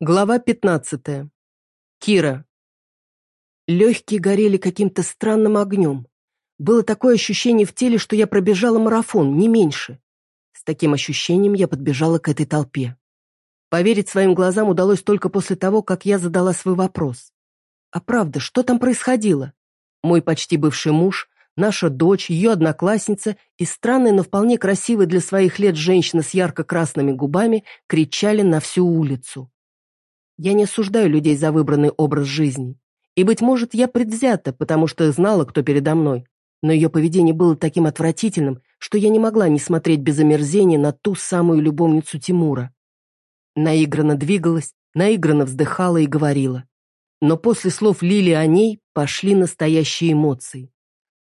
Глава 15. Кира. Легкие горели каким-то странным огнем. Было такое ощущение в теле, что я пробежала марафон, не меньше. С таким ощущением я подбежала к этой толпе. Поверить своим глазам удалось только после того, как я задала свой вопрос. А правда, что там происходило? Мой почти бывший муж, наша дочь, ее одноклассница и странная, но вполне красивая для своих лет женщина с ярко-красными губами кричали на всю улицу. Я не осуждаю людей за выбранный образ жизни. И, быть может, я предвзята, потому что знала, кто передо мной. Но ее поведение было таким отвратительным, что я не могла не смотреть без омерзения на ту самую любовницу Тимура. Наигранно двигалась, наигранно вздыхала и говорила. Но после слов Лили о ней пошли настоящие эмоции.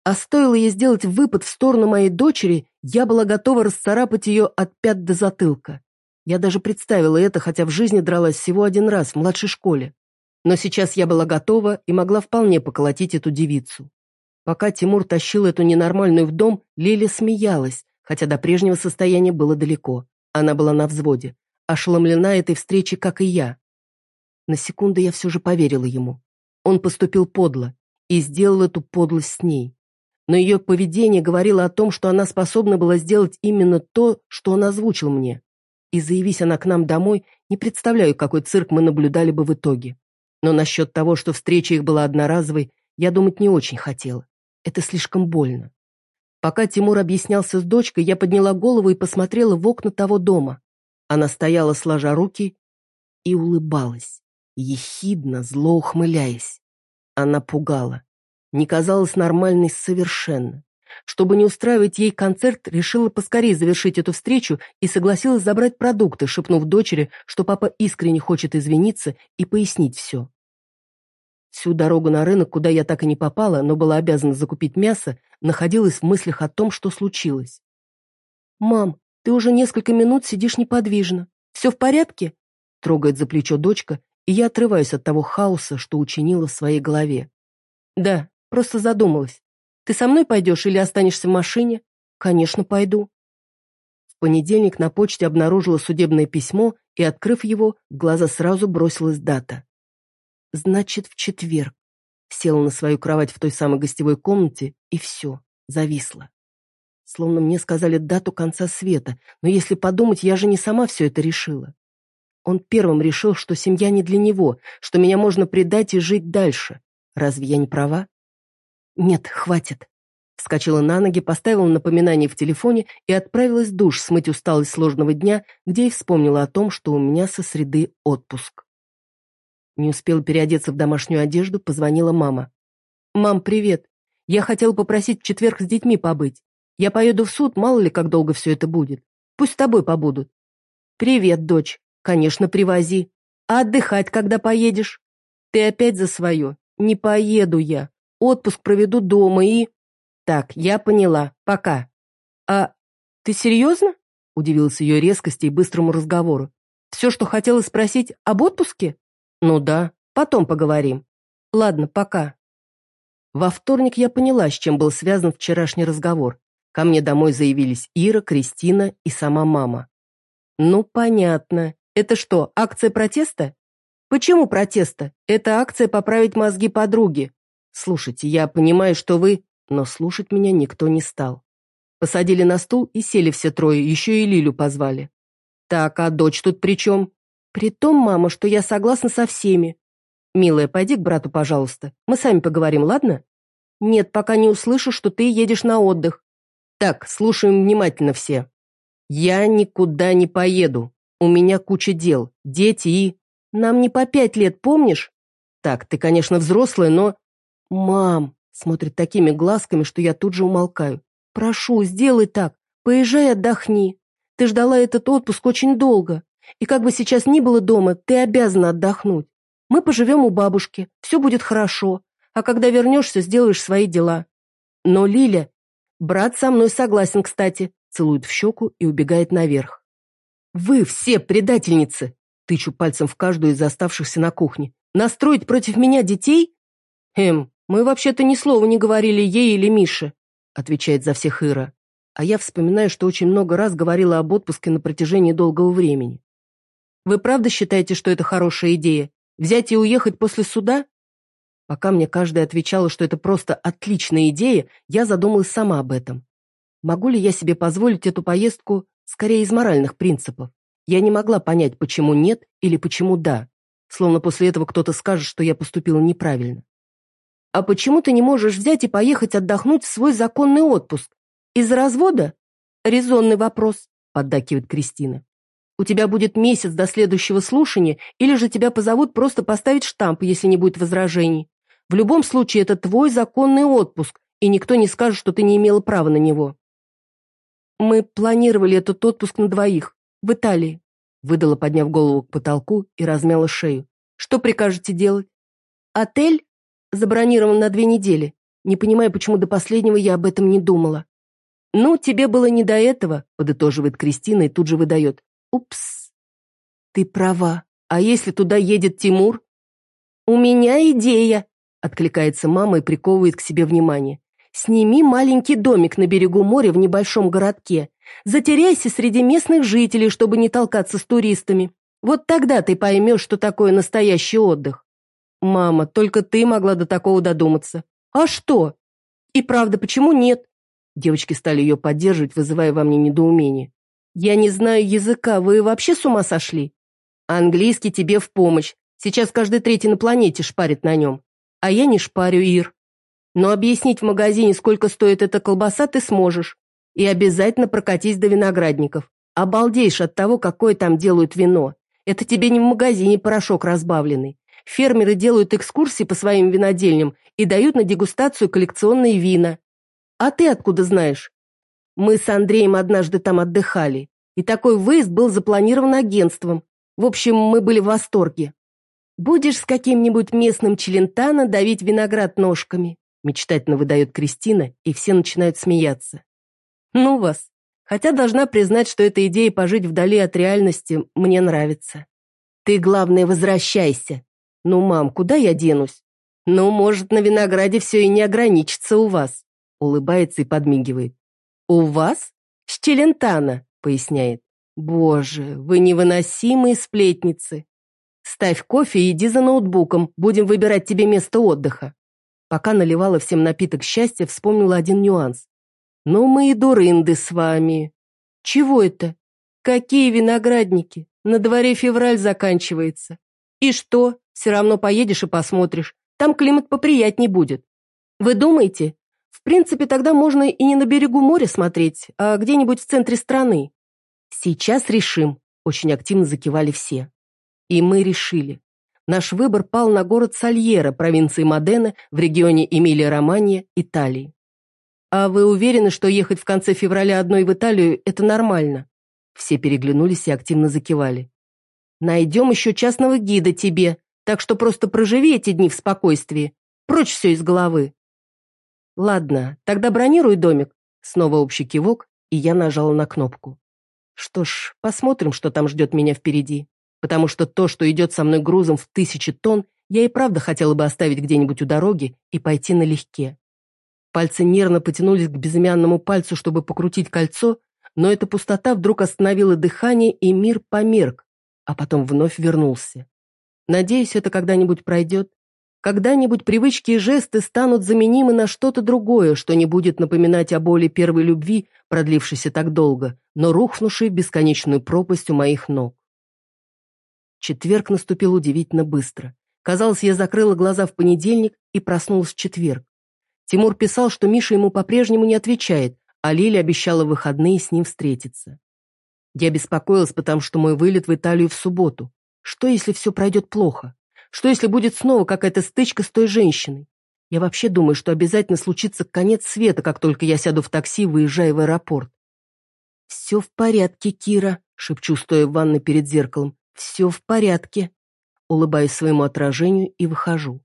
А стоило ей сделать выпад в сторону моей дочери, я была готова расцарапать ее от пят до затылка. Я даже представила это, хотя в жизни дралась всего один раз в младшей школе. Но сейчас я была готова и могла вполне поколотить эту девицу. Пока Тимур тащил эту ненормальную в дом, Лиля смеялась, хотя до прежнего состояния было далеко. Она была на взводе, ошеломлена этой встречей, как и я. На секунду я все же поверила ему. Он поступил подло и сделал эту подлость с ней. Но ее поведение говорило о том, что она способна была сделать именно то, что он озвучил мне. И заявись она к нам домой, не представляю, какой цирк мы наблюдали бы в итоге. Но насчет того, что встреча их была одноразовой, я думать не очень хотела. Это слишком больно. Пока Тимур объяснялся с дочкой, я подняла голову и посмотрела в окна того дома. Она стояла, сложа руки, и улыбалась, ехидно, зло ухмыляясь. Она пугала. Не казалась нормальной совершенно. Чтобы не устраивать ей концерт, решила поскорее завершить эту встречу и согласилась забрать продукты, шепнув дочери, что папа искренне хочет извиниться и пояснить все. Всю дорогу на рынок, куда я так и не попала, но была обязана закупить мясо, находилась в мыслях о том, что случилось. «Мам, ты уже несколько минут сидишь неподвижно. Все в порядке?» Трогает за плечо дочка, и я отрываюсь от того хаоса, что учинила в своей голове. «Да, просто задумалась. Ты со мной пойдешь или останешься в машине? Конечно, пойду. В понедельник на почте обнаружила судебное письмо и, открыв его, в глаза сразу бросилась дата. Значит, в четверг. Села на свою кровать в той самой гостевой комнате, и все, зависла. Словно мне сказали дату конца света, но если подумать, я же не сама все это решила. Он первым решил, что семья не для него, что меня можно предать и жить дальше. Разве я не права? «Нет, хватит». Вскочила на ноги, поставила напоминание в телефоне и отправилась в душ смыть усталость сложного дня, где и вспомнила о том, что у меня со среды отпуск. Не успела переодеться в домашнюю одежду, позвонила мама. «Мам, привет. Я хотела попросить в четверг с детьми побыть. Я поеду в суд, мало ли как долго все это будет. Пусть с тобой побудут». «Привет, дочь. Конечно, привози. А отдыхать когда поедешь?» «Ты опять за свое. Не поеду я. Отпуск проведу дома и... Так, я поняла. Пока. А ты серьезно? Удивилась ее резкости и быстрому разговору. Все, что хотела спросить, об отпуске? Ну да, потом поговорим. Ладно, пока. Во вторник я поняла, с чем был связан вчерашний разговор. Ко мне домой заявились Ира, Кристина и сама мама. Ну, понятно. Это что, акция протеста? Почему протеста? Это акция поправить мозги подруги. «Слушайте, я понимаю, что вы...» Но слушать меня никто не стал. Посадили на стул и сели все трое, еще и Лилю позвали. «Так, а дочь тут при чем?» «При том, мама, что я согласна со всеми». «Милая, пойди к брату, пожалуйста. Мы сами поговорим, ладно?» «Нет, пока не услышу, что ты едешь на отдых». «Так, слушаем внимательно все. Я никуда не поеду. У меня куча дел, дети и...» «Нам не по пять лет, помнишь?» «Так, ты, конечно, взрослая, но...» «Мам!» — смотрит такими глазками, что я тут же умолкаю. «Прошу, сделай так. Поезжай отдохни. Ты ждала этот отпуск очень долго. И как бы сейчас ни было дома, ты обязана отдохнуть. Мы поживем у бабушки, все будет хорошо. А когда вернешься, сделаешь свои дела. Но Лиля... Брат со мной согласен, кстати. Целует в щеку и убегает наверх. Вы все предательницы! Тычу пальцем в каждую из оставшихся на кухне. Настроить против меня детей? Эм, «Мы вообще-то ни слова не говорили ей или Мише», отвечает за всех Ира. А я вспоминаю, что очень много раз говорила об отпуске на протяжении долгого времени. Вы правда считаете, что это хорошая идея? Взять и уехать после суда? Пока мне каждая отвечала, что это просто отличная идея, я задумалась сама об этом. Могу ли я себе позволить эту поездку скорее из моральных принципов? Я не могла понять, почему нет или почему да. Словно после этого кто-то скажет, что я поступила неправильно. «А почему ты не можешь взять и поехать отдохнуть в свой законный отпуск? Из-за развода?» «Резонный вопрос», — поддакивает Кристина. «У тебя будет месяц до следующего слушания, или же тебя позовут просто поставить штамп, если не будет возражений. В любом случае, это твой законный отпуск, и никто не скажет, что ты не имела права на него». «Мы планировали этот отпуск на двоих, в Италии», выдала, подняв голову к потолку и размяла шею. «Что прикажете делать?» «Отель забронирован на две недели. Не понимаю, почему до последнего я об этом не думала». «Ну, тебе было не до этого», подытоживает Кристина и тут же выдает. «Упс». «Ты права. А если туда едет Тимур?» «У меня идея», Откликается мама и приковывает к себе внимание. Сними маленький домик на берегу моря в небольшом городке. Затеряйся среди местных жителей, чтобы не толкаться с туристами. Вот тогда ты поймешь, что такое настоящий отдых. Мама, только ты могла до такого додуматься. А что? И правда, почему нет? Девочки стали ее поддерживать, вызывая во мне недоумение. Я не знаю языка, вы вообще с ума сошли? Английский тебе в помощь. Сейчас каждый третий на планете шпарит на нем. А я не шпарю, Ир. Но объяснить в магазине, сколько стоит эта колбаса, ты сможешь. И обязательно прокатись до виноградников. Обалдеешь от того, какое там делают вино. Это тебе не в магазине порошок разбавленный. Фермеры делают экскурсии по своим винодельням и дают на дегустацию коллекционные вина. А ты откуда знаешь? Мы с Андреем однажды там отдыхали, и такой выезд был запланирован агентством. В общем, мы были в восторге. Будешь с каким-нибудь местным челентано давить виноград ножками, мечтательно выдает Кристина, и все начинают смеяться. Ну вас. Хотя должна признать, что эта идея пожить вдали от реальности мне нравится. Ты, главное, возвращайся. Ну, мам, куда я денусь? Ну, может, на винограде все и не ограничится у вас. Улыбается и подмигивает. У вас? С Челентано, поясняет. Боже, вы невыносимые сплетницы. Ставь кофе и иди за ноутбуком, будем выбирать тебе место отдыха. Пока наливала всем напиток счастья, вспомнила один нюанс. Ну мы и дурынды с вами. Чего это? Какие виноградники? На дворе февраль заканчивается. И что? Все равно поедешь и посмотришь. Там климат поприятней будет. Вы думаете? В принципе, тогда можно и не на берегу моря смотреть, а где-нибудь в центре страны. Сейчас решим. Очень активно закивали все. И мы решили. Наш выбор пал на город Сальера, провинции Модена, в регионе Эмилия-Романья, Италии. «А вы уверены, что ехать в конце февраля одной в Италию – это нормально?» Все переглянулись и активно закивали. «Найдем еще частного гида тебе, так что просто проживи эти дни в спокойствии. Прочь все из головы». «Ладно, тогда бронируй домик». Снова общий кивок, и я нажала на кнопку. Что ж, посмотрим, что там ждет меня впереди потому что то, что идет со мной грузом в тысячи тонн, я и правда хотела бы оставить где-нибудь у дороги и пойти налегке. Пальцы нервно потянулись к безымянному пальцу, чтобы покрутить кольцо, но эта пустота вдруг остановила дыхание, и мир померк, а потом вновь вернулся. Надеюсь, это когда-нибудь пройдет. Когда-нибудь привычки и жесты станут заменимы на что-то другое, что не будет напоминать о боли первой любви, продлившейся так долго, но рухнувшей в бесконечную пропасть у моих ног. Четверг наступил удивительно быстро. Казалось, я закрыла глаза в понедельник и проснулась в четверг. Тимур писал, что Миша ему по-прежнему не отвечает, а Лиля обещала в выходные с ним встретиться. Я беспокоилась, потому что мой вылет в Италию в субботу. Что, если все пройдет плохо? Что, если будет снова какая-то стычка с той женщиной? Я вообще думаю, что обязательно случится конец света, как только я сяду в такси, выезжая в аэропорт. «Все в порядке, Кира», — шепчу, стоя в ванной перед зеркалом. «Все в порядке», улыбаюсь своему отражению и выхожу.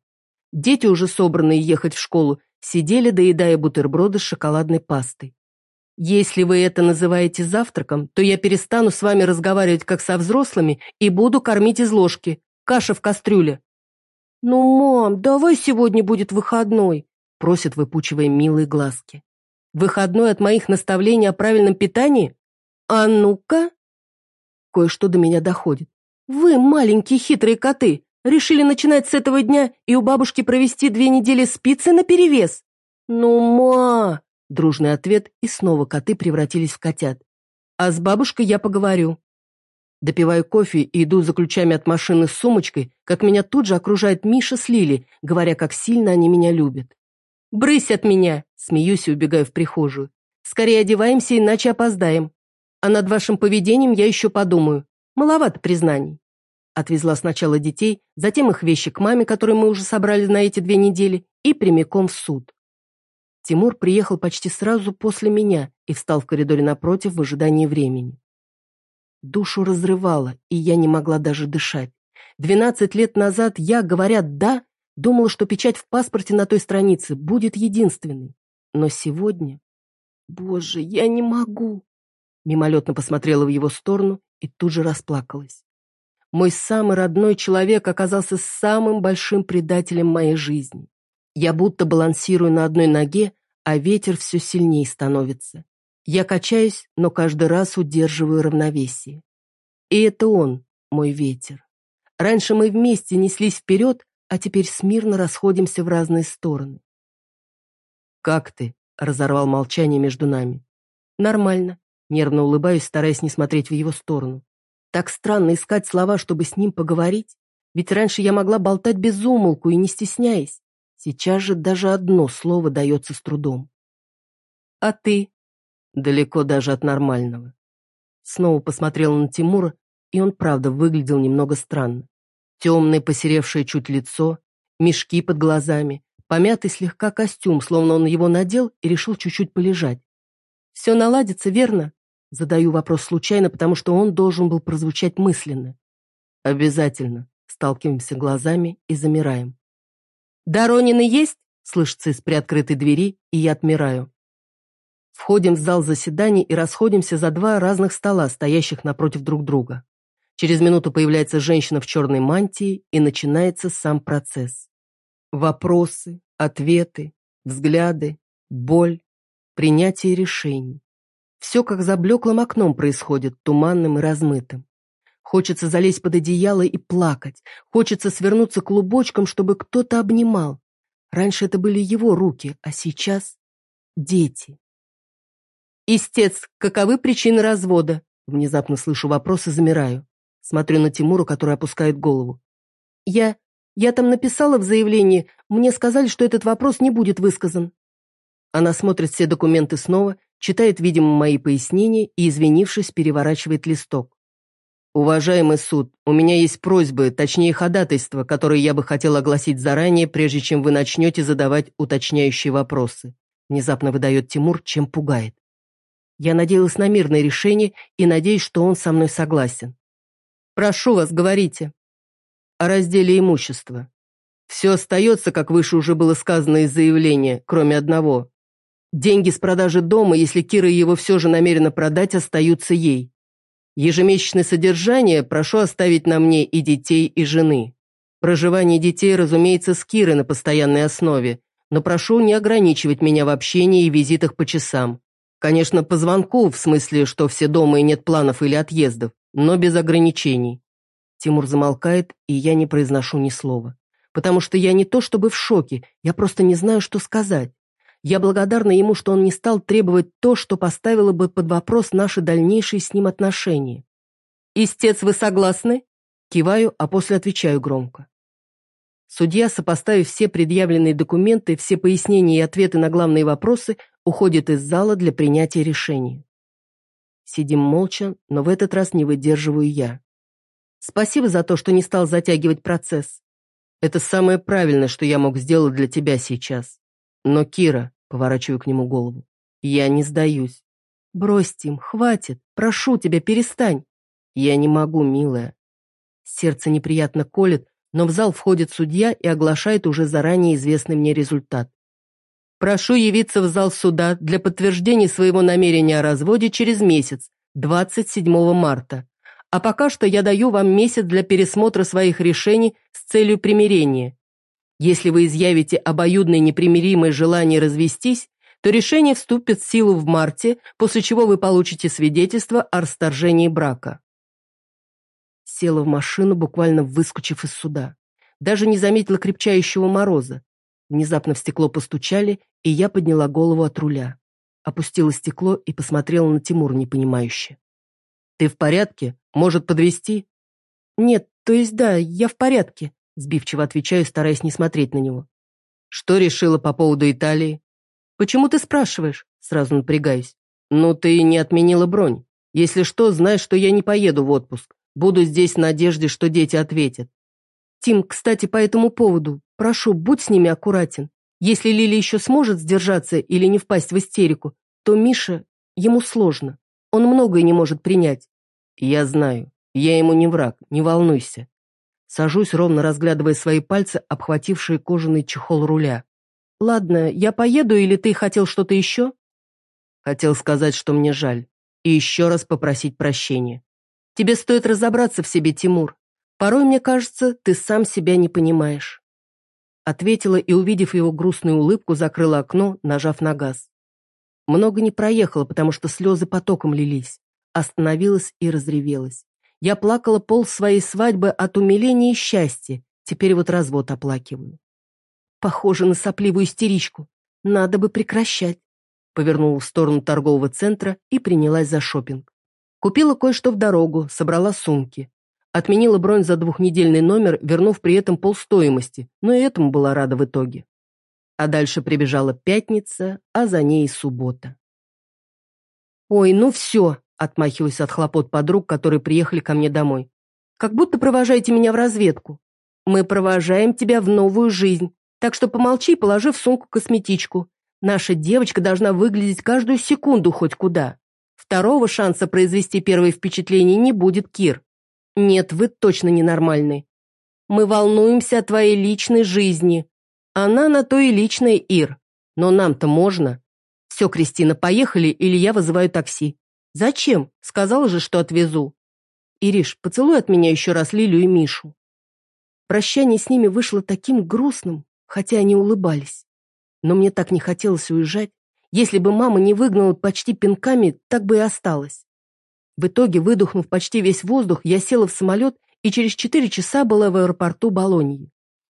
Дети, уже собранные ехать в школу, сидели, доедая бутерброды с шоколадной пастой. Если вы это называете завтраком, то я перестану с вами разговаривать как со взрослыми и буду кормить из ложки. Каша в кастрюле. «Ну, мам, давай сегодня будет выходной», просит, выпучивая милые глазки. «Выходной от моих наставлений о правильном питании? А ну-ка!» Кое-что до меня доходит. Вы, маленькие хитрые коты, решили начинать с этого дня и у бабушки провести две недели спицы наперевес? Ну, ма! Дружный ответ, и снова коты превратились в котят. А с бабушкой я поговорю. Допиваю кофе и иду за ключами от машины с сумочкой, как меня тут же окружает Миша с Лили, говоря, как сильно они меня любят. «Брысь от меня!» – смеюсь и убегаю в прихожую. «Скорее одеваемся, иначе опоздаем. А над вашим поведением я еще подумаю. Маловато признаний». Отвезла сначала детей, затем их вещи к маме, которые мы уже собрали на эти две недели, и прямиком в суд. Тимур приехал почти сразу после меня и встал в коридоре напротив в ожидании времени. Душу разрывало, и я не могла даже дышать. Двенадцать лет назад я, говорят «да», думала, что печать в паспорте на той странице будет единственной. Но сегодня... Боже, я не могу. Мимолетно посмотрела в его сторону и тут же расплакалась. Мой самый родной человек оказался самым большим предателем моей жизни. Я будто балансирую на одной ноге, а ветер все сильнее становится. Я качаюсь, но каждый раз удерживаю равновесие. И это он, мой ветер. Раньше мы вместе неслись вперед, а теперь смирно расходимся в разные стороны. «Как ты?» — разорвал молчание между нами. «Нормально», — нервно улыбаюсь, стараясь не смотреть в его сторону. Так странно искать слова, чтобы с ним поговорить. Ведь раньше я могла болтать без умолку и не стесняясь. Сейчас же даже одно слово дается с трудом. «А ты?» Далеко даже от нормального. Снова посмотрела на Тимура, и он, правда, выглядел немного странно. Темное, посеревшее чуть лицо, мешки под глазами, помятый слегка костюм, словно он его надел и решил чуть-чуть полежать. «Все наладится, верно?» Задаю вопрос случайно, потому что он должен был прозвучать мысленно. «Обязательно». Сталкиваемся глазами и замираем. «Доронины есть?» Слышится из приоткрытой двери, и я отмираю. Входим в зал заседаний и расходимся за два разных стола, стоящих напротив друг друга. Через минуту появляется женщина в черной мантии, и начинается сам процесс. Вопросы, ответы, взгляды, боль, принятие решений. Все как за блеклым окном происходит, туманным и размытым. Хочется залезть под одеяло и плакать. Хочется свернуться клубочком, чтобы кто-то обнимал. Раньше это были его руки, а сейчас — дети. «Истец, каковы причины развода?» Внезапно слышу вопрос и замираю. Смотрю на Тимура, который опускает голову. «Я... я там написала в заявлении, мне сказали, что этот вопрос не будет высказан». Она смотрит все документы снова, читает, видимо, мои пояснения и, извинившись, переворачивает листок. «Уважаемый суд, у меня есть просьбы, точнее ходатайства, которые я бы хотел огласить заранее, прежде чем вы начнете задавать уточняющие вопросы», внезапно выдает Тимур, чем пугает. Я надеялась на мирное решение и надеюсь, что он со мной согласен. Прошу вас, говорите. О разделе имущества. Все остается, как выше уже было сказано из заявления, кроме одного. Деньги с продажи дома, если Кира его все же намерена продать, остаются ей. Ежемесячное содержание прошу оставить на мне и детей, и жены. Проживание детей, разумеется, с Кирой на постоянной основе, но прошу не ограничивать меня в общении и визитах по часам. Конечно, по звонку, в смысле, что все дома и нет планов или отъездов, но без ограничений. Тимур замолкает, и я не произношу ни слова. Потому что я не то чтобы в шоке, я просто не знаю, что сказать. Я благодарна ему, что он не стал требовать то, что поставило бы под вопрос наши дальнейшие с ним отношения. «Истец, вы согласны?» Киваю, а после отвечаю громко. Судья, сопоставив все предъявленные документы, все пояснения и ответы на главные вопросы, уходит из зала для принятия решения. Сидим молча, но в этот раз не выдерживаю я. Спасибо за то, что не стал затягивать процесс. Это самое правильное, что я мог сделать для тебя сейчас. Но, Кира, поворачиваю к нему голову, я не сдаюсь. Брось, Тим, хватит, прошу тебя, перестань. Я не могу, милая. Сердце неприятно колет, но в зал входит судья и оглашает уже заранее известный мне результат. Прошу явиться в зал суда для подтверждения своего намерения о разводе через месяц, 27 марта. А пока что я даю вам месяц для пересмотра своих решений с целью примирения. Если вы изъявите обоюдное непримиримое желание развестись, то решение вступит в силу в марте, после чего вы получите свидетельство о расторжении брака. Села в машину, буквально выскочив из суда. Даже не заметила крепчающего мороза. Внезапно в стекло постучали, и я подняла голову от руля. Опустила стекло и посмотрела на Тимур непонимающе. «Ты в порядке? Может, подвести? «Нет, то есть да, я в порядке», сбивчиво отвечаю, стараясь не смотреть на него. «Что решила по поводу Италии?» «Почему ты спрашиваешь?» Сразу напрягаюсь. «Ну, ты не отменила бронь. Если что, знай, что я не поеду в отпуск. Буду здесь в надежде, что дети ответят». «Тим, кстати, по этому поводу, прошу, будь с ними аккуратен. Если Лили еще сможет сдержаться или не впасть в истерику, то Миша, ему сложно. Он многое не может принять». «Я знаю. Я ему не враг, не волнуйся. Сажусь, ровно разглядывая свои пальцы, обхватившие кожаный чехол руля. «Ладно, я поеду, или ты хотел что-то еще?» Хотел сказать, что мне жаль. И еще раз попросить прощения. Тебе стоит разобраться в себе, Тимур. Порой, мне кажется, ты сам себя не понимаешь. Ответила и, увидев его грустную улыбку, закрыла окно, нажав на газ. Много не проехала, потому что слезы потоком лились. Остановилась и разревелась. Я плакала пол своей свадьбы от умиления и счастья. Теперь вот развод оплакиваю. Похоже на сопливую истеричку. Надо бы прекращать. Повернула в сторону торгового центра и принялась за шопинг. Купила кое-что в дорогу, собрала сумки. Отменила бронь за двухнедельный номер, вернув при этом полстоимости, но и этому была рада в итоге. А дальше прибежала пятница, а за ней суббота. «Ой, ну все!» Отмахиваюсь от хлопот подруг, которые приехали ко мне домой. «Как будто провожаете меня в разведку. Мы провожаем тебя в новую жизнь, так что помолчи, положи в сумку косметичку. Наша девочка должна выглядеть каждую секунду хоть куда. Второго шанса произвести первое впечатление не будет, Кир. Нет, вы точно ненормальный. Мы волнуемся о твоей личной жизни. Она на то и личная, Ир. Но нам-то можно. Все, Кристина, поехали, или я вызываю такси. «Зачем? Сказала же, что отвезу». «Ириш, поцелуй от меня еще раз Лилю и Мишу». Прощание с ними вышло таким грустным, хотя они улыбались. Но мне так не хотелось уезжать. Если бы мама не выгнала почти пинками, так бы и осталось. В итоге, выдохнув почти весь воздух, я села в самолет и через четыре часа была в аэропорту Болоньи.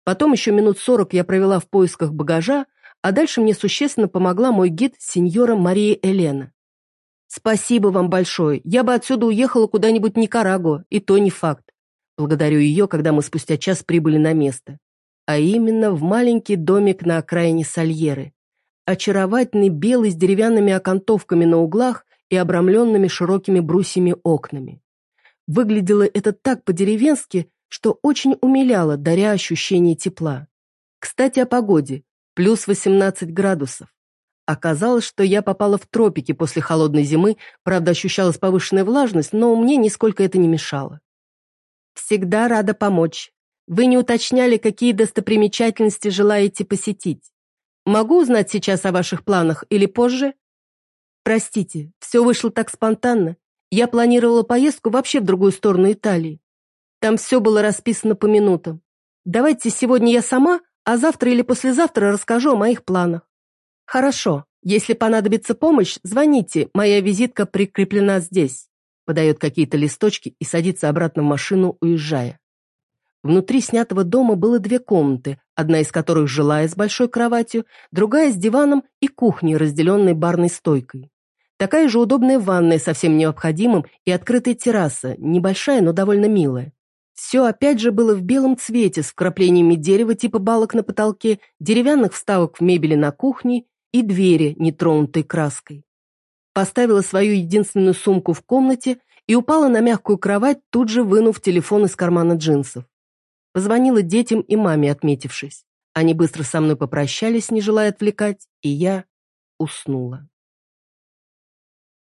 Потом еще минут сорок я провела в поисках багажа, а дальше мне существенно помогла мой гид, сеньора Мария Элена. «Спасибо вам большое. Я бы отсюда уехала куда-нибудь в Никарагуа, и то не факт. Благодарю ее, когда мы спустя час прибыли на место. А именно в маленький домик на окраине Сальеры. Очаровательный белый с деревянными окантовками на углах и обрамленными широкими брусьями окнами. Выглядело это так по-деревенски, что очень умиляло, даря ощущение тепла. Кстати, о погоде. Плюс 18 градусов. Оказалось, что я попала в тропики после холодной зимы, правда, ощущалась повышенная влажность, но мне нисколько это не мешало. Всегда рада помочь. Вы не уточняли, какие достопримечательности желаете посетить. Могу узнать сейчас о ваших планах или позже? Простите, все вышло так спонтанно. Я планировала поездку вообще в другую сторону Италии. Там все было расписано по минутам. Давайте сегодня я сама, а завтра или послезавтра расскажу о моих планах. «Хорошо. Если понадобится помощь, звоните. Моя визитка прикреплена здесь». Подает какие-то листочки и садится обратно в машину, уезжая. Внутри снятого дома было две комнаты, одна из которых жилая с большой кроватью, другая с диваном и кухней, разделенной барной стойкой. Такая же удобная ванная со всем необходимым и открытая терраса, небольшая, но довольно милая. Все опять же было в белом цвете с вкраплениями дерева типа балок на потолке, деревянных вставок в мебели на кухне и двери, нетронутой краской. Поставила свою единственную сумку в комнате и упала на мягкую кровать, тут же вынув телефон из кармана джинсов. Позвонила детям и маме, отметившись. Они быстро со мной попрощались, не желая отвлекать, и я уснула.